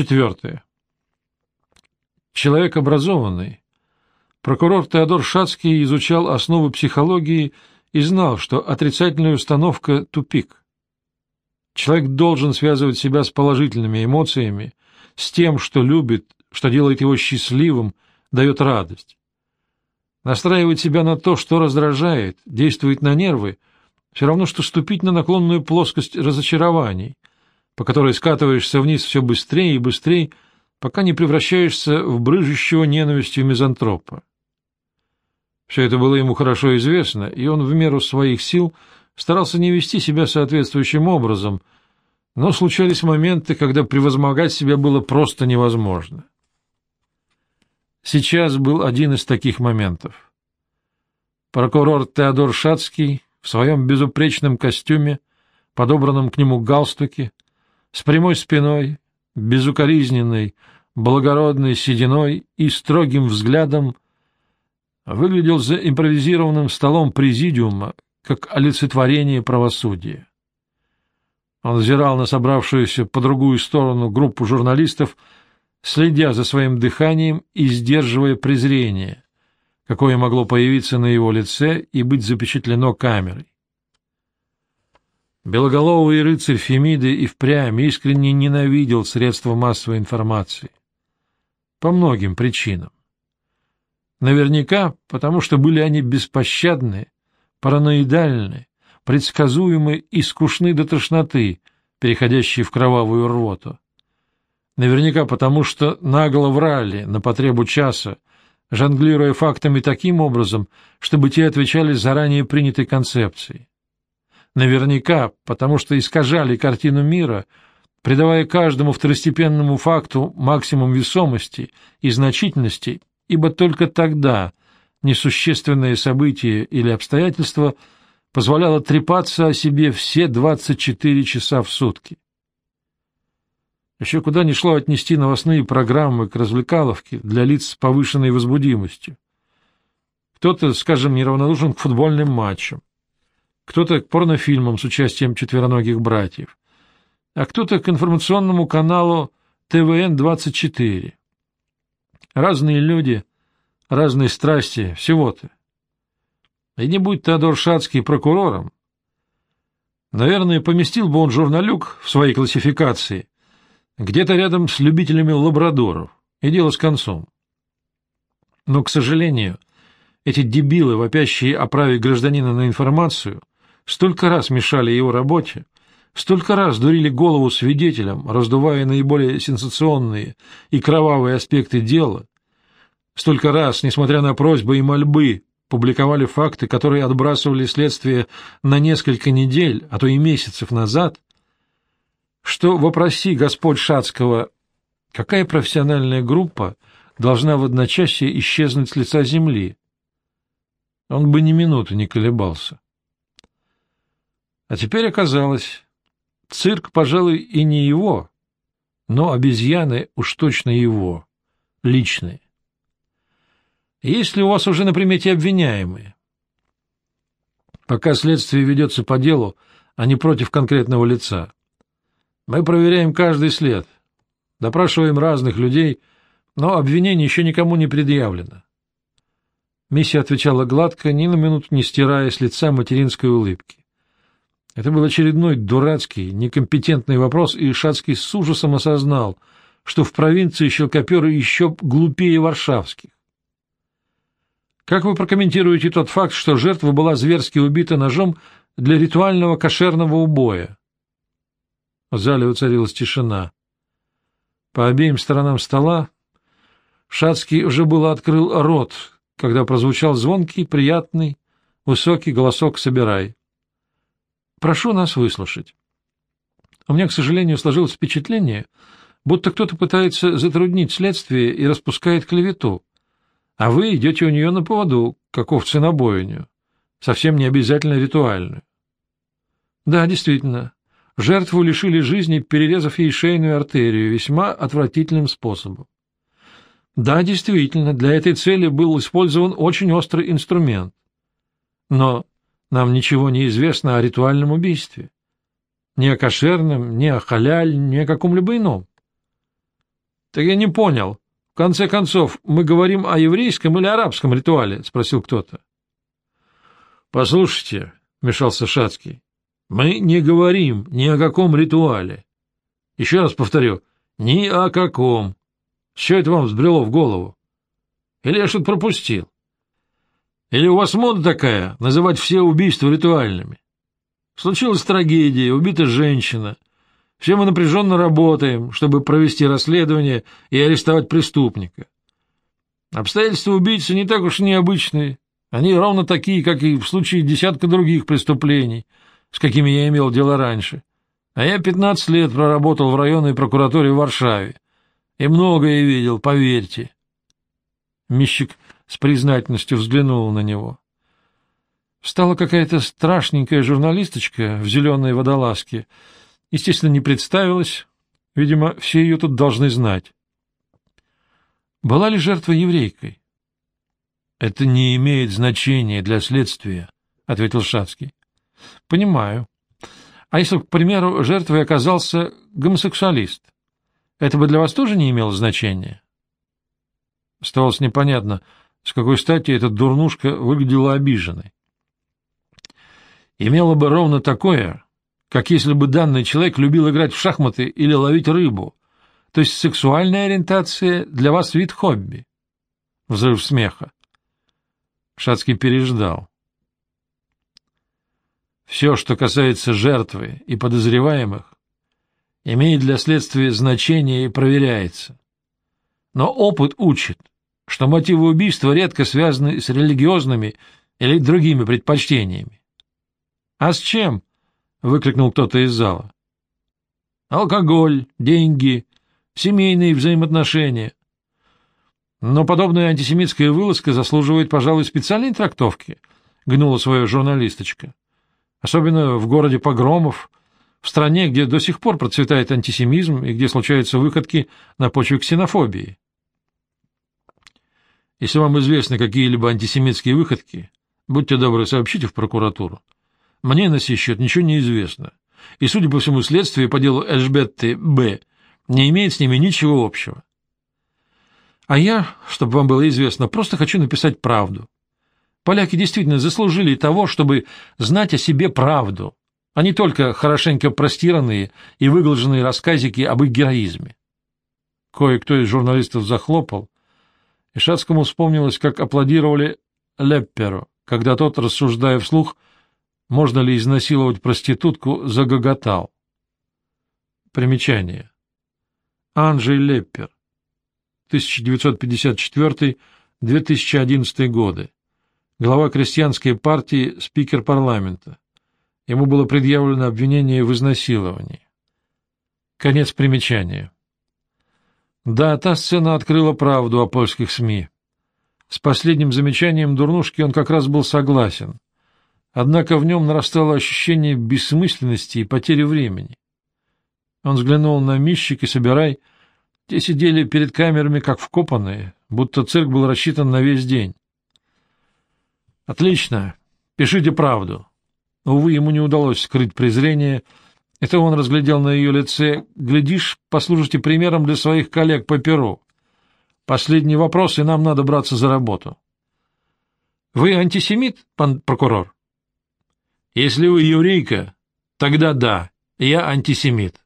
Четвертое. Человек образованный. Прокурор Теодор Шацкий изучал основы психологии и знал, что отрицательная установка — тупик. Человек должен связывать себя с положительными эмоциями, с тем, что любит, что делает его счастливым, дает радость. Настраивать себя на то, что раздражает, действует на нервы, все равно, что ступить на наклонную плоскость разочарований, по которой скатываешься вниз все быстрее и быстрее, пока не превращаешься в брыжущего ненавистью мизантропа. Все это было ему хорошо известно, и он в меру своих сил старался не вести себя соответствующим образом, но случались моменты, когда превозмогать себя было просто невозможно. Сейчас был один из таких моментов. Прокурор Теодор Шацкий в своем безупречном костюме, подобранном к нему галстуке, с прямой спиной, безукоризненной, благородной сединой и строгим взглядом выглядел за импровизированным столом президиума как олицетворение правосудия. Он взирал на собравшуюся по другую сторону группу журналистов, следя за своим дыханием и сдерживая презрение, какое могло появиться на его лице и быть запечатлено камерой. Белоголовый рыцарь Фемиды и впрямь искренне ненавидел средства массовой информации. По многим причинам. Наверняка, потому что были они беспощадны, параноидальны, предсказуемы и скучны до тошноты, переходящие в кровавую рвоту. Наверняка потому, что нагло врали на потребу часа, жонглируя фактами таким образом, чтобы те отвечали заранее принятой концепции. Наверняка потому, что искажали картину мира, придавая каждому второстепенному факту максимум весомости и значительности ибо только тогда несущественное событие или обстоятельство позволяло трепаться о себе все 24 часа в сутки. Еще куда ни шло отнести новостные программы к развлекаловке для лиц с повышенной возбудимостью. Кто-то, скажем, неравнодушен к футбольным матчам, кто-то к порнофильмам с участием четвероногих братьев, а кто-то к информационному каналу ТВН-24. Разные люди, разные страсти, всего-то. И не будь Теодор Шацкий прокурором, наверное, поместил бы он журналюк в своей классификации где-то рядом с любителями лабрадоров, и дело с концом. Но, к сожалению, эти дебилы, вопящие о праве гражданина на информацию, столько раз мешали его работе, столько раз дурили голову свидетелям, раздувая наиболее сенсационные и кровавые аспекты дела, столько раз, несмотря на просьбы и мольбы, публиковали факты, которые отбрасывали следствие на несколько недель, а то и месяцев назад, что вопроси Господь Шацкого, какая профессиональная группа должна в одночасье исчезнуть с лица земли, он бы ни минуты не колебался. А теперь оказалось, цирк, пожалуй, и не его, но обезьяны уж точно его, личные. Есть ли у вас уже на примете обвиняемые? Пока следствие ведется по делу, а не против конкретного лица. Мы проверяем каждый след, допрашиваем разных людей, но обвинение еще никому не предъявлено. Миссия отвечала гладко, ни на минуту не стирая с лица материнской улыбки. Это был очередной дурацкий, некомпетентный вопрос, и Шацкий с ужасом осознал, что в провинции щелкоперы еще глупее варшавских. Как вы прокомментируете тот факт, что жертва была зверски убита ножом для ритуального кошерного убоя? В зале уцарилась тишина. По обеим сторонам стола Шацкий уже было открыл рот, когда прозвучал звонкий, приятный, высокий голосок «Собирай». «Прошу нас выслушать. У меня, к сожалению, сложилось впечатление, будто кто-то пытается затруднить следствие и распускает клевету а вы идете у нее на поводу, как овцы на бойню, совсем не обязательно ритуальную. Да, действительно, жертву лишили жизни, перерезав ей шейную артерию весьма отвратительным способом. Да, действительно, для этой цели был использован очень острый инструмент. Но нам ничего не известно о ритуальном убийстве. Ни о кошерном, ни о халяль, ни о каком-либо ином. — Так я не понял. В конце концов, мы говорим о еврейском или арабском ритуале? — спросил кто-то. — Послушайте, — вмешался Шацкий, — мы не говорим ни о каком ритуале. Еще раз повторю, ни о каком. Что это вам взбрело в голову? Или я что-то пропустил? Или у вас мода такая, называть все убийства ритуальными? Случилась трагедия, убита женщина — все мы напряженно работаем, чтобы провести расследование и арестовать преступника. Обстоятельства убийцы не так уж необычные. Они ровно такие, как и в случае десятка других преступлений, с какими я имел дело раньше. А я 15 лет проработал в районной прокуратуре в Варшаве. И многое видел, поверьте. Мищик с признательностью взглянул на него. Встала какая-то страшненькая журналисточка в зеленой водолазке — Естественно, не представилась. Видимо, все ее тут должны знать. Была ли жертва еврейкой? — Это не имеет значения для следствия, — ответил Шацкий. — Понимаю. А если, к примеру, жертвой оказался гомосексуалист, это бы для вас тоже не имело значения? Оставалось непонятно, с какой стати эта дурнушка выглядела обиженной. Имело бы ровно такое, как если бы данный человек любил играть в шахматы или ловить рыбу. То есть сексуальная ориентация для вас вид хобби. Взрыв смеха. Шацкий переждал. Все, что касается жертвы и подозреваемых, имеет для следствия значение и проверяется. Но опыт учит, что мотивы убийства редко связаны с религиозными или другими предпочтениями. А с чем? — выкрикнул кто-то из зала. «Алкоголь, деньги, семейные взаимоотношения». Но подобная антисемитская вылазка заслуживает, пожалуй, специальной трактовки, — гнула свою журналисточка. Особенно в городе погромов, в стране, где до сих пор процветает антисемизм и где случаются выходки на почве ксенофобии. Если вам известны какие-либо антисемитские выходки, будьте добры, сообщите в прокуратуру. Мне на сей счет ничего не известно, и, судя по всему, следствие по делу Эльжбетты Б. не имеет с ними ничего общего. А я, чтобы вам было известно, просто хочу написать правду. Поляки действительно заслужили того, чтобы знать о себе правду, а не только хорошенько простиранные и выглаженные рассказики об их героизме. Кое-кто из журналистов захлопал, и Шацкому вспомнилось, как аплодировали Лепперу, когда тот, рассуждая вслух, — можно ли изнасиловать проститутку, загоготал. Примечание. Анджей Леппер, 1954-2011 годы, глава крестьянской партии, спикер парламента. Ему было предъявлено обвинение в изнасиловании. Конец примечания. Да, та сцена открыла правду о польских СМИ. С последним замечанием Дурнушки он как раз был согласен — Однако в нем нарастало ощущение бессмысленности и потери времени. Он взглянул на Мищик и Собирай. Те сидели перед камерами, как вкопанные, будто цирк был рассчитан на весь день. «Отлично. Пишите правду». Увы, ему не удалось скрыть презрение. Это он разглядел на ее лице. «Глядишь, послужите примером для своих коллег по Перу. Последний вопрос, и нам надо браться за работу». «Вы антисемит, пан прокурор?» Если вы еврейка, тогда да, я антисемит.